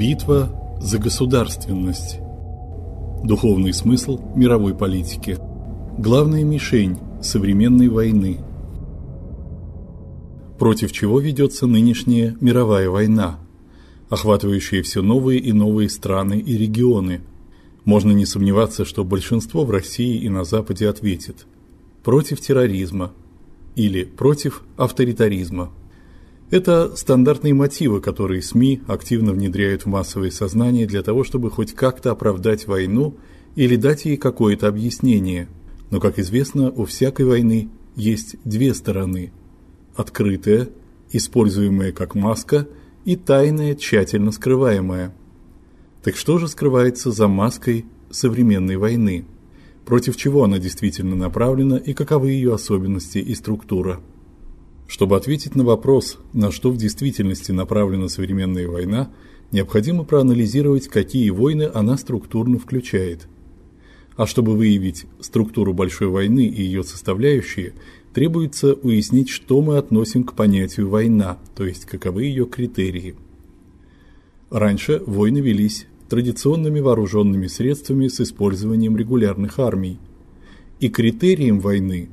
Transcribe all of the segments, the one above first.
Битва за государственность. Духовный смысл мировой политики. Главная мишень современной войны. Против чего ведется нынешняя мировая война, охватывающая все новые и новые страны и регионы. Можно не сомневаться, что большинство в России и на Западе ответит: против терроризма или против авторитаризма. Это стандартные мотивы, которые СМИ активно внедряют в массовое сознание для того, чтобы хоть как-то оправдать войну или дать ей какое-то объяснение. Но, как известно, у всякой войны есть две стороны: открытая, используемая как маска, и тайная, тщательно скрываемая. Так что же скрывается за маской современной войны? Против чего она действительно направлена и каковы ее особенности и структура? Чтобы ответить на вопрос, на что в действительности направлена современная война, необходимо проанализировать, какие войны она структурно включает. А чтобы выявить структуру большой войны и ее составляющие, требуется уяснить, что мы относим к понятию война, то есть каковы ее критерии. Раньше войны велись традиционными вооруженными средствами с использованием регулярных армий. И критерием войны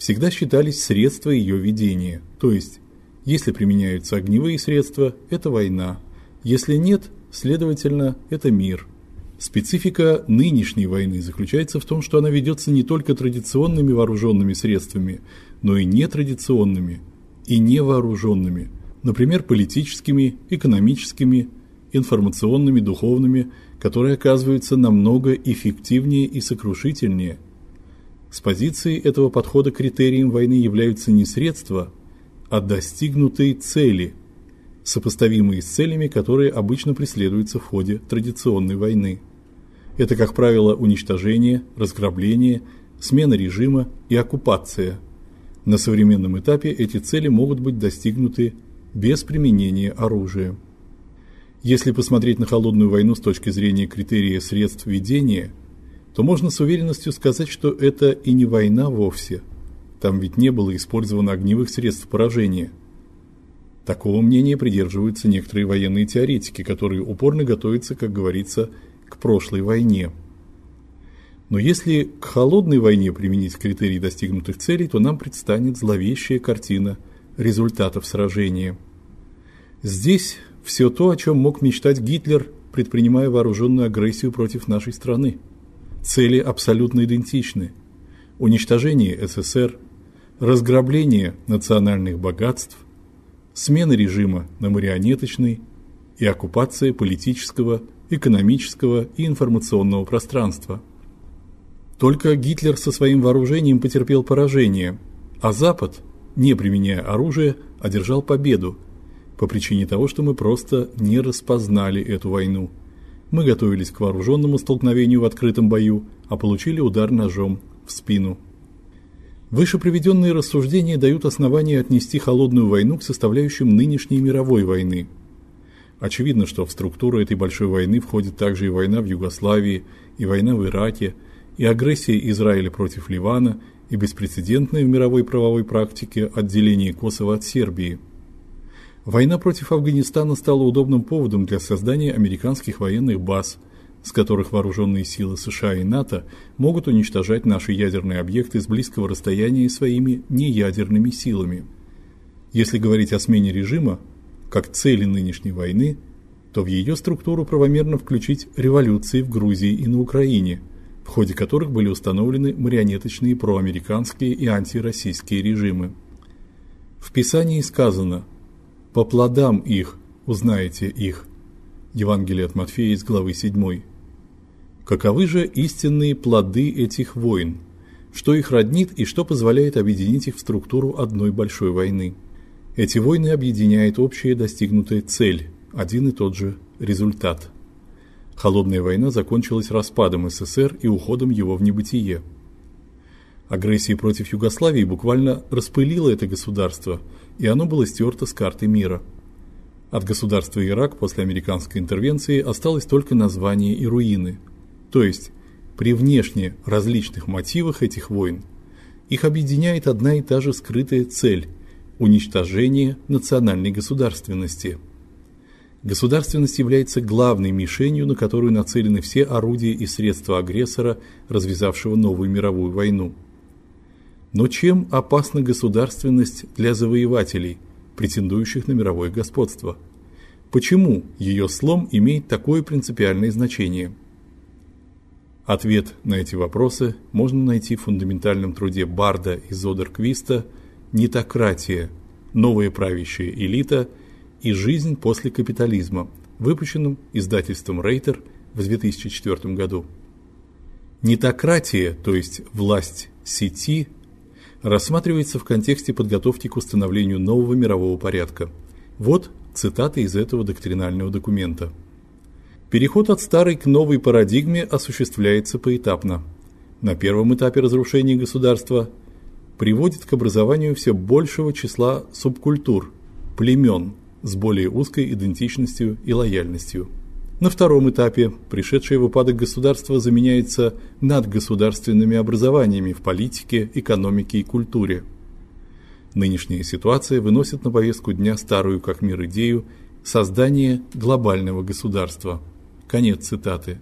всегда считались средства ее ведения. То есть, если применяются огневые средства это война. Если нет, следовательно, это мир. Специфика нынешней войны заключается в том, что она ведется не только традиционными вооруженными средствами, но и нетрадиционными и невооруженными, например, политическими, экономическими, информационными, духовными, которые оказываются намного эффективнее и сокрушительнее – с позиции этого подхода критерием войны являются не средства, а достигнутые цели, сопоставимые с целями, которые обычно преследуются в ходе традиционной войны. Это, как правило, уничтожение, разграбление, смена режима и оккупация. На современном этапе эти цели могут быть достигнуты без применения оружия. Если посмотреть на холодную войну с точки зрения критерия средств ведения – то можно с уверенностью сказать, что это и не война вовсе. Там ведь не было использовано огневых средств поражения. Такого мнения придерживаются некоторые военные теоретики, которые упорно готовятся, как говорится, к прошлой войне. Но если к холодной войне применить критерии достигнутых целей, то нам предстанет зловещая картина результатов сражения. Здесь все то, о чем мог мечтать Гитлер, предпринимая вооруженную агрессию против нашей страны. Цели абсолютно идентичны: уничтожение СССР, разграбление национальных богатств, смена режима на марионеточный и оккупация политического, экономического и информационного пространства. Только Гитлер со своим вооружением потерпел поражение, а Запад, не применяя оружие, одержал победу по причине того, что мы просто не распознали эту войну. Мы готовились к вооруженному столкновению в открытом бою, а получили удар ножом в спину. Выше приведенные рассуждения дают основания отнести холодную войну к составляющим нынешней мировой войны. Очевидно, что в структуру этой большой войны входит также и война в Югославии, и война в Ираке, и агрессия Израиля против Ливана, и беспрецедентное в мировой правовой практике отделение Косово от Сербии – Война против Афганистана стала удобным поводом для создания американских военных баз, с которых вооруженные силы США и НАТО могут уничтожать наши ядерные объекты с близкого расстояния своими неядерными силами. Если говорить о смене режима как цели нынешней войны, то в ее структуру правомерно включить революции в Грузии и на Украине, в ходе которых были установлены марионеточные проамериканские и антироссийские режимы. В Писании сказано – по плодам их узнаете их. Евангелие от Матфея из главы 7. Каковы же истинные плоды этих войн? Что их роднит и что позволяет объединить их в структуру одной большой войны? Эти войны объединяет общая достигнутая цель, один и тот же результат. Холодная война закончилась распадом СССР и уходом его в небытие. Агрессия против Югославии буквально распылила это государство, и оно было стерто с карты мира. От государства Ирак после американской интервенции осталось только название и руины. То есть, при внешне различных мотивах этих войн их объединяет одна и та же скрытая цель уничтожение национальной государственности. Государственность является главной мишенью, на которую нацелены все орудия и средства агрессора, развязавшего новую мировую войну. Но чем опасна государственность для завоевателей, претендующих на мировое господство? Почему ее слом имеет такое принципиальное значение? Ответ на эти вопросы можно найти в фундаментальном труде Барда и Зодерквиста Нитократия. Новая правящая элита и жизнь после капитализма, выпущенном издательством Рейтер в 2004 году. Нитократия, то есть власть сети, рассматривается в контексте подготовки к установлению нового мирового порядка. Вот цитаты из этого доктринального документа. Переход от старой к новой парадигме осуществляется поэтапно. На первом этапе разрушения государства приводит к образованию все большего числа субкультур, племен с более узкой идентичностью и лояльностью. На втором этапе пришедшее в упадок государство заменяется надгосударственными образованиями в политике, экономике и культуре. Нынешняя ситуация выносит на повестку дня старую как мир идею создания глобального государства. Конец цитаты.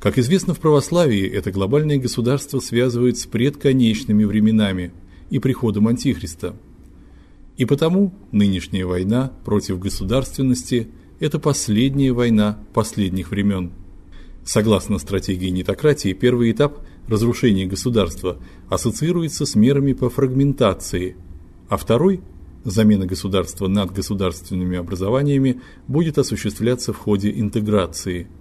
Как известно в православии, это глобальное государство связывают с предконечными временами и приходом антихриста. И потому нынешняя война против государственности это последняя война последних времен. Согласно стратегии нетократии, первый этап разрушения государства ассоциируется с мерами по фрагментации, а второй замена государства над государственными образованиями будет осуществляться в ходе интеграции –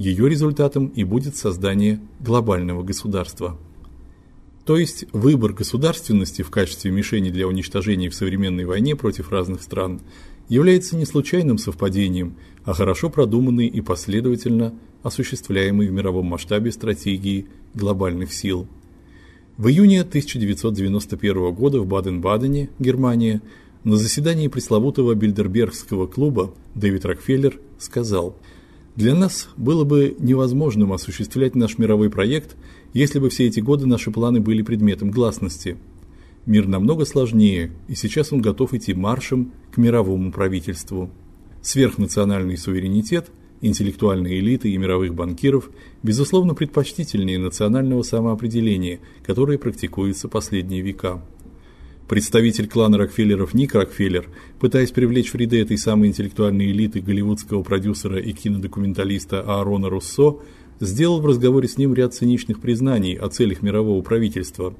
ее результатом и будет создание глобального государства. То есть выбор государственности в качестве мишени для уничтожения в современной войне против разных стран является не случайным совпадением, а хорошо продуманной и последовательно осуществляемой в мировом масштабе стратегией глобальных сил. В июне 1991 года в Баден-Бадене, Германия, на заседании пресловутого Бильдербергского клуба Дэвид Рокфеллер сказал – для нас было бы невозможным осуществлять наш мировой проект, если бы все эти годы наши планы были предметом гласности. Мир намного сложнее, и сейчас он готов идти маршем к мировому правительству. Сверхнациональный суверенитет, интеллектуальные элиты и мировых банкиров безусловно предпочтительнее национального самоопределения, которое практикуется последние века. Представитель клана Рокфеллеров Ник Рокфеллер, пытаясь привлечь в ряды этой самой интеллектуальной элиты голливудского продюсера и кинодокументалиста Аарона Руссо, сделал в разговоре с ним ряд циничных признаний о целях мирового правительства.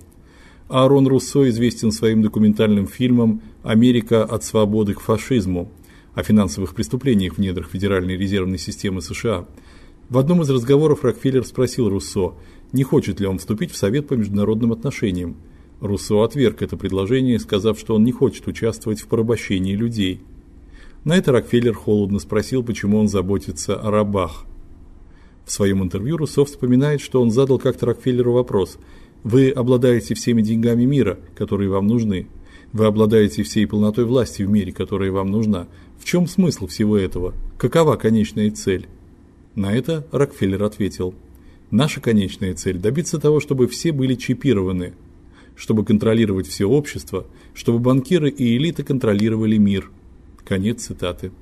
Аарон Руссо известен своим документальным фильмом Америка от свободы к фашизму о финансовых преступлениях в недрах Федеральной резервной системы США. В одном из разговоров Рокфеллер спросил Руссо, не хочет ли он вступить в Совет по международным отношениям. Руссо отверг это предложение, сказав, что он не хочет участвовать в порабощении людей. На это Рокфеллер холодно спросил, почему он заботится о рабах. В своем интервью Руссо вспоминает, что он задал как-то Рокфеллеру вопрос: "Вы обладаете всеми деньгами мира, которые вам нужны. Вы обладаете всей полнотой власти в мире, которая вам нужна. В чем смысл всего этого? Какова конечная цель?" На это Рокфеллер ответил: "Наша конечная цель добиться того, чтобы все были чипированы, чтобы контролировать все общество, чтобы банкиры и элита контролировали мир. Конец цитаты.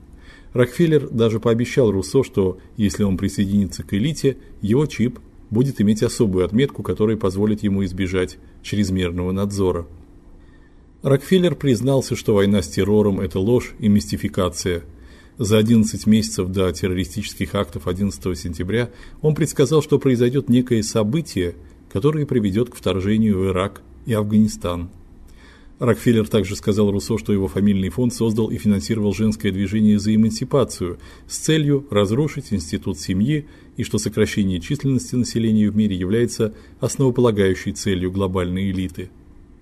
Рокфеллер даже пообещал Руссо, что если он присоединится к элите, его чип будет иметь особую отметку, которая позволит ему избежать чрезмерного надзора. Рокфеллер признался, что война с террором это ложь и мистификация. За 11 месяцев до террористических актов 11 сентября он предсказал, что произойдет некое событие, которое приведет к вторжению в Ирак и Афганистан. Рокфеллер также сказал Руссо, что его фамильный фонд создал и финансировал женское движение за эмансипацию с целью разрушить институт семьи и что сокращение численности населения в мире является основополагающей целью глобальной элиты.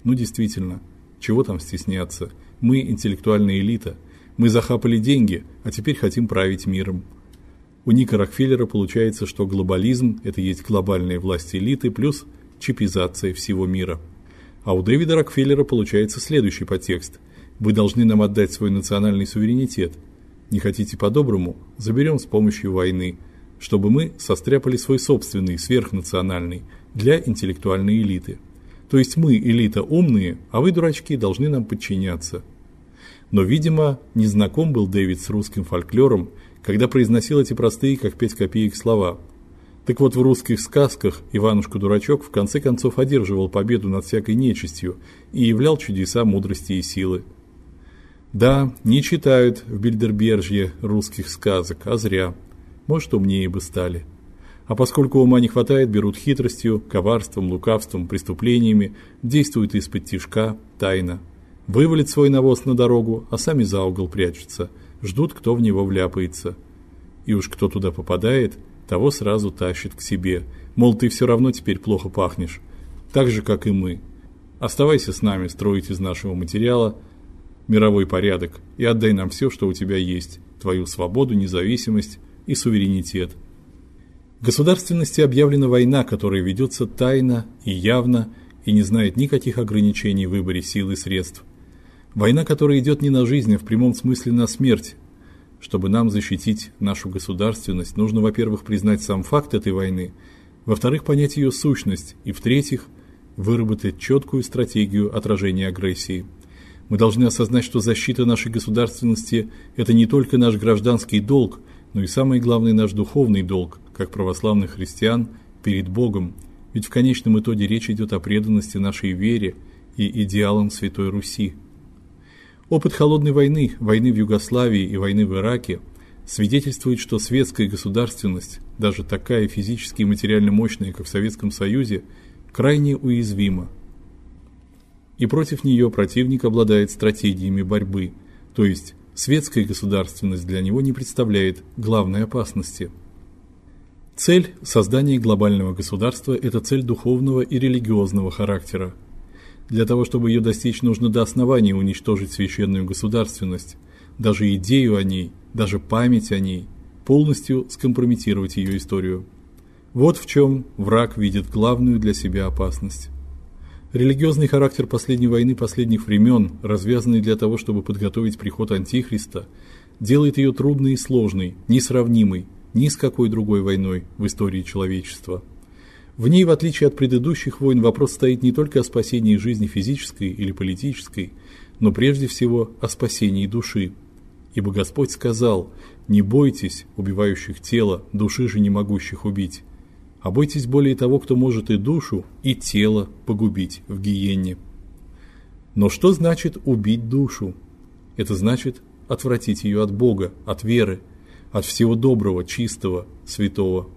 Ну действительно, чего там стесняться? Мы интеллектуальная элита. Мы захапали деньги, а теперь хотим править миром. У Ника Рокфеллера получается, что глобализм это есть глобальная власть элиты плюс чипизация всего мира. А у Дэвида Рокфеллера получается следующий подтекст: вы должны нам отдать свой национальный суверенитет. Не хотите по-доброму, заберем с помощью войны, чтобы мы состряпали свой собственный сверхнациональный для интеллектуальной элиты. То есть мы элита умные, а вы дурачки должны нам подчиняться. Но, видимо, не знаком был Дэвид с русским фольклором, когда произносил эти простые, как пять копеек слова. Так вот, в русских сказках Иванушка-дурачок в конце концов одерживал победу над всякой нечистью и являл чудеса мудрости и силы. Да, не читают в Бильдербержье русских сказок, а зря. Может, умнее бы стали. А поскольку ума не хватает, берут хитростью, коварством, лукавством, преступлениями, действуют из-под тишка, тайно. Вывалят свой навоз на дорогу, а сами за угол прячутся, ждут, кто в него вляпается. И уж кто туда попадает, того сразу тащит к себе. Мол, ты все равно теперь плохо пахнешь, так же как и мы. Оставайся с нами, строить из нашего материала мировой порядок и отдай нам все, что у тебя есть: твою свободу, независимость и суверенитет. Государственности объявлена война, которая ведется тайно и явно и не знает никаких ограничений в выборе сил и средств. Война, которая идет не на жизнь, а в прямом смысле на смерть. Чтобы нам защитить нашу государственность, нужно, во-первых, признать сам факт этой войны, во-вторых, понять ее сущность, и в-третьих, выработать четкую стратегию отражения агрессии. Мы должны осознать, что защита нашей государственности это не только наш гражданский долг, но и самый главный наш духовный долг, как православных христиан, перед Богом. Ведь в конечном итоге речь идет о преданности нашей вере и идеалам Святой Руси. Опыт холодной войны, войны в Югославии и войны в Ираке свидетельствует, что светская государственность, даже такая физически и материально мощная, как в Советском Союзе, крайне уязвима. И против нее противник обладает стратегиями борьбы, то есть светская государственность для него не представляет главной опасности. Цель создания глобального государства это цель духовного и религиозного характера. Для того, чтобы ее достичь, нужно до основания уничтожить священную государственность, даже идею о ней, даже память о ней, полностью скомпрометировать ее историю. Вот в чем враг видит главную для себя опасность. Религиозный характер последней войны последних времен, развязанный для того, чтобы подготовить приход антихриста, делает ее трудной и сложной, несравнимой ни с какой другой войной в истории человечества. В ней, в отличие от предыдущих войн, вопрос стоит не только о спасении жизни физической или политической, но прежде всего о спасении души. Ибо Господь сказал: "Не бойтесь убивающих тело, души же не могущих убить" а бойтесь более того, кто может и душу, и тело погубить в гиенне. Но что значит убить душу? Это значит отвратить ее от Бога, от веры, от всего доброго, чистого, святого.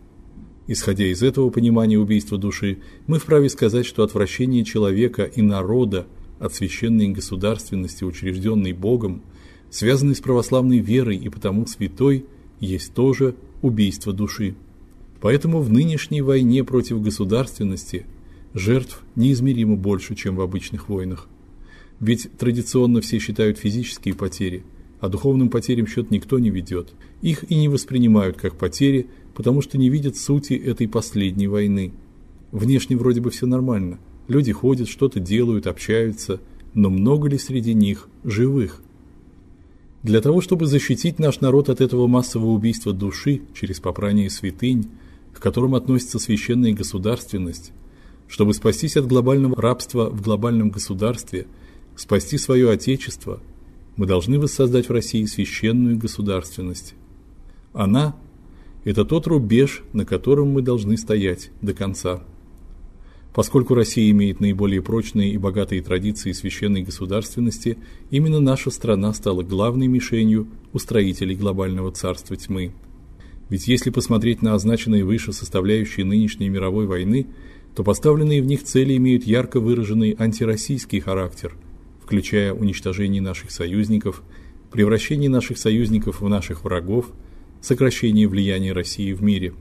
Исходя из этого понимания убийства души, мы вправе сказать, что отвращение человека и народа от священной государственности, учрежденной Богом, связанной с православной верой и потому святой, есть тоже убийство души. Поэтому в нынешней войне против государственности жертв неизмеримо больше, чем в обычных войнах. Ведь традиционно все считают физические потери, а духовным потерям счет никто не ведет. Их и не воспринимают как потери, потому что не видят сути этой последней войны. Внешне вроде бы все нормально. Люди ходят, что-то делают, общаются, но много ли среди них живых? Для того, чтобы защитить наш народ от этого массового убийства души через попрание святынь, к которым относится священная государственность, чтобы спастись от глобального рабства в глобальном государстве, спасти свое отечество, мы должны воссоздать в России священную государственность. Она это тот рубеж, на котором мы должны стоять до конца. Поскольку Россия имеет наиболее прочные и богатые традиции священной государственности, именно наша страна стала главной мишенью устроителей глобального царства тьмы. Ведь если посмотреть на означенные выше составляющие нынешней мировой войны, то поставленные в них цели имеют ярко выраженный антироссийский характер, включая уничтожение наших союзников, превращение наших союзников в наших врагов, сокращение влияния России в мире.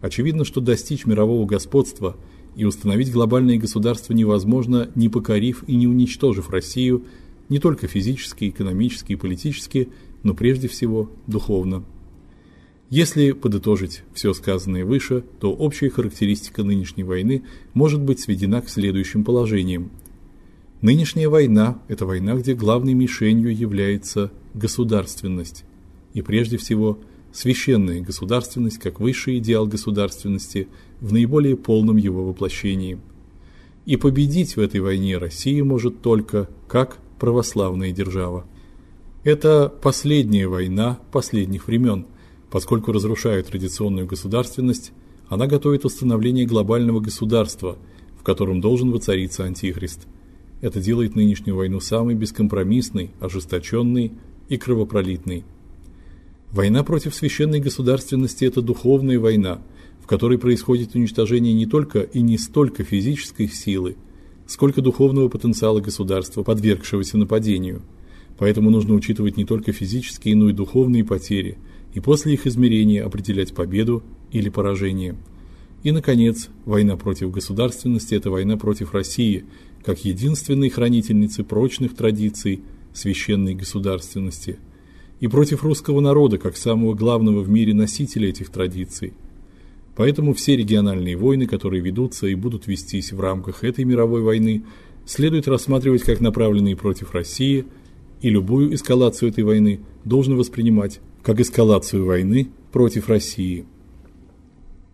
Очевидно, что достичь мирового господства и установить глобальное государство невозможно, не покорив и не уничтожив Россию не только физически, экономически и политически, но прежде всего духовно. Если подытожить все сказанное выше, то общая характеристика нынешней войны может быть сведена к следующим положениям. Нынешняя война это война, где главной мишенью является государственность, и прежде всего священная государственность как высший идеал государственности в наиболее полном его воплощении. И победить в этой войне Россия может только как православная держава. Это последняя война последних времен, поскольку разрушая традиционную государственность, она готовит установление глобального государства, в котором должен воцариться антихрист. Это делает нынешнюю войну самой бескомпромиссной, ожесточенной и кровопролитной. Война против священной государственности это духовная война, в которой происходит уничтожение не только и не столько физической силы, сколько духовного потенциала государства, подвергшегося нападению. Поэтому нужно учитывать не только физические, но и духовные потери, и после их измерения определять победу или поражение. И наконец, война против государственности это война против России, как единственной хранительницы прочных традиций священной государственности, и против русского народа, как самого главного в мире носителя этих традиций. Поэтому все региональные войны, которые ведутся и будут вестись в рамках этой мировой войны, следует рассматривать как направленные против России, и любую эскалацию этой войны должно воспринимать как эскалацию войны против России.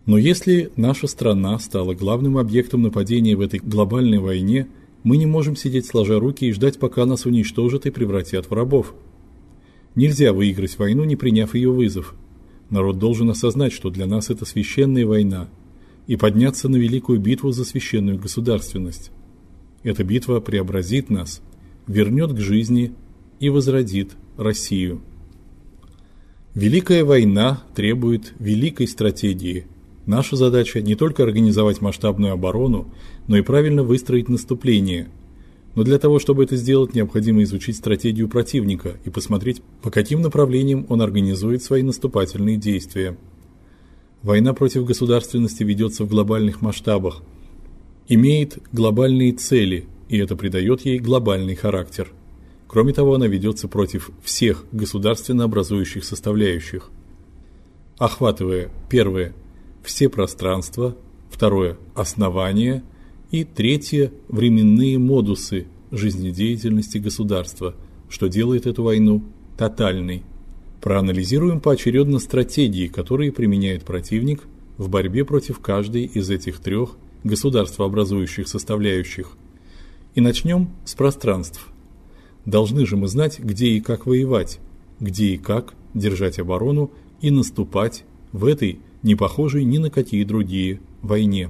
Но если наша страна стала главным объектом нападения в этой глобальной войне, мы не можем сидеть сложа руки и ждать, пока нас уничтожат и превратят в рабов. Нельзя выиграть войну, не приняв ее вызов. Народ должен осознать, что для нас это священная война, и подняться на великую битву за священную государственность. Эта битва преобразит нас, вернет к жизни и возродит Россию. Великая война требует великой стратегии. Наша задача не только организовать масштабную оборону, но и правильно выстроить наступление – но для того, чтобы это сделать, необходимо изучить стратегию противника и посмотреть, по каким направлениям он организует свои наступательные действия. Война против государственности ведется в глобальных масштабах, имеет глобальные цели, и это придает ей глобальный характер. Кроме того, она ведется против всех государственно образующих составляющих, охватывая первое все пространства, второе основание и третье временные модусы жизнедеятельности государства, что делает эту войну тотальной. Проанализируем поочередно стратегии, которые применяет противник в борьбе против каждой из этих трех государствообразующих составляющих. И начнем с пространств. Должны же мы знать, где и как воевать, где и как держать оборону и наступать в этой не похожей ни на какие другие войне.